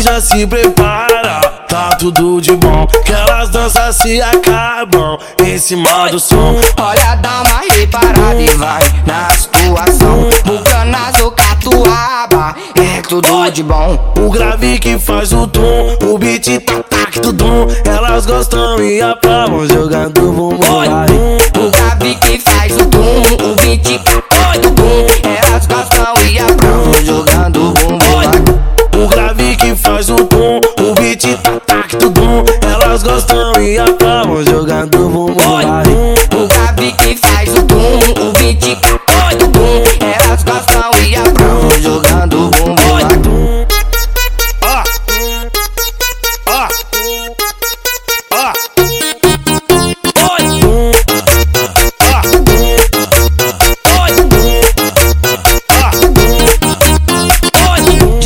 Já se prepara, tá tudo de bom. Que elas danças se acabam em cima do som. Olha, dá uma reparada e vai na situação. Bucanazo, catuaba, é tudo de bom. O grave que faz o tom, o beat tá tac tudum. Elas gostam e aprovam jogando bumbum. O grave que faz o tum, o beat cai faz o tom, o beat tá tac tudum. Elas gostam e aprovam jogando bumbum. O grave que faz o tum, o beat cai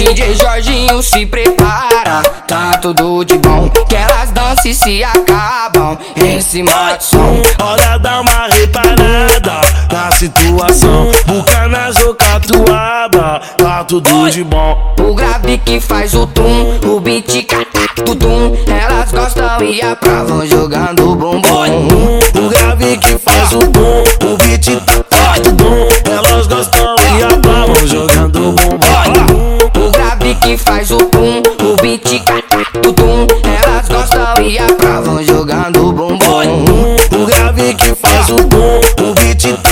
DJ Jorginho se prepara, tá tudo de bom. Que elas dançam e se acabam em cima do som. Olha, dá uma reparada na situação. Bucanazo, catuaba, tá tudo de bom. O grave que faz o tum, o beat tudum. Elas gostam e aprovam jogando bumbum. O grave que faz o tom, baile que faz o pum, o beat tutum. Elas gostam e aprovam jogando bumbum. O grave que faz o pum, o beat